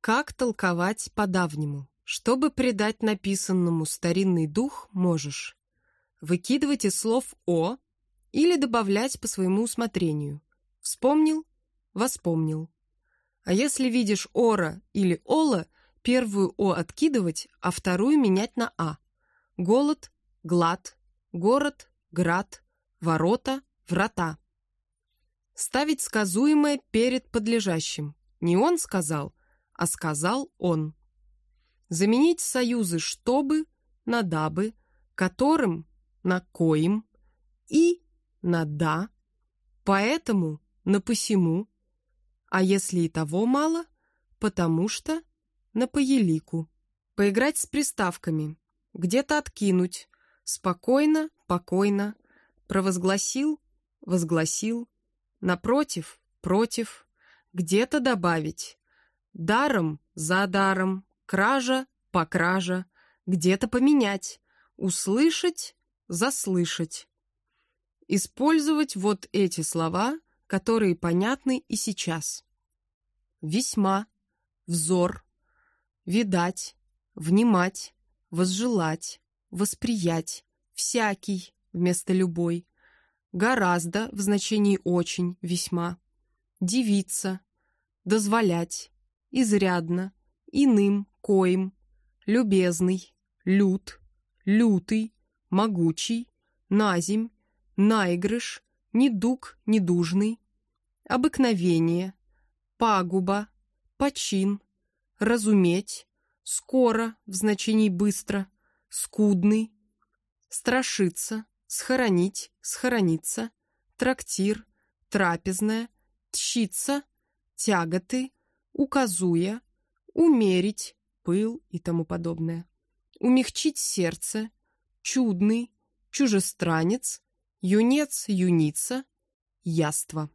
Как толковать по-давнему? Чтобы придать написанному старинный дух, можешь выкидывать из слов «о» или добавлять по своему усмотрению. Вспомнил? Воспомнил. А если видишь «ора» или «ола», первую «о» откидывать, а вторую менять на «а». Голод, глад, город, град, ворота, врата. Ставить сказуемое перед подлежащим. Не он сказал, а сказал он. Заменить союзы «чтобы» на «дабы», которым на «коим» и на «да», поэтому на «посему», а если и того мало, потому что на «поелику». Поиграть с приставками, где-то откинуть, спокойно, покойно, провозгласил, возгласил, напротив, против, где-то добавить, даром за даром, кража по кража, где-то поменять, услышать, заслышать. Использовать вот эти слова, которые понятны и сейчас. Весьма, взор, видать, внимать, возжелать, восприять, всякий вместо любой, гораздо в значении очень, весьма, девица, дозволять, изрядно, иным, коим, любезный, лют, лютый, могучий, наземь, наигрыш, недуг, недужный, обыкновение, пагуба, почин, разуметь, скоро в значении быстро, скудный, страшиться, схоронить, схорониться, трактир, трапезная, тщиться, тяготы, указуя, умерить, пыл и тому подобное, умягчить сердце, чудный, чужестранец, юнец, юница, яство.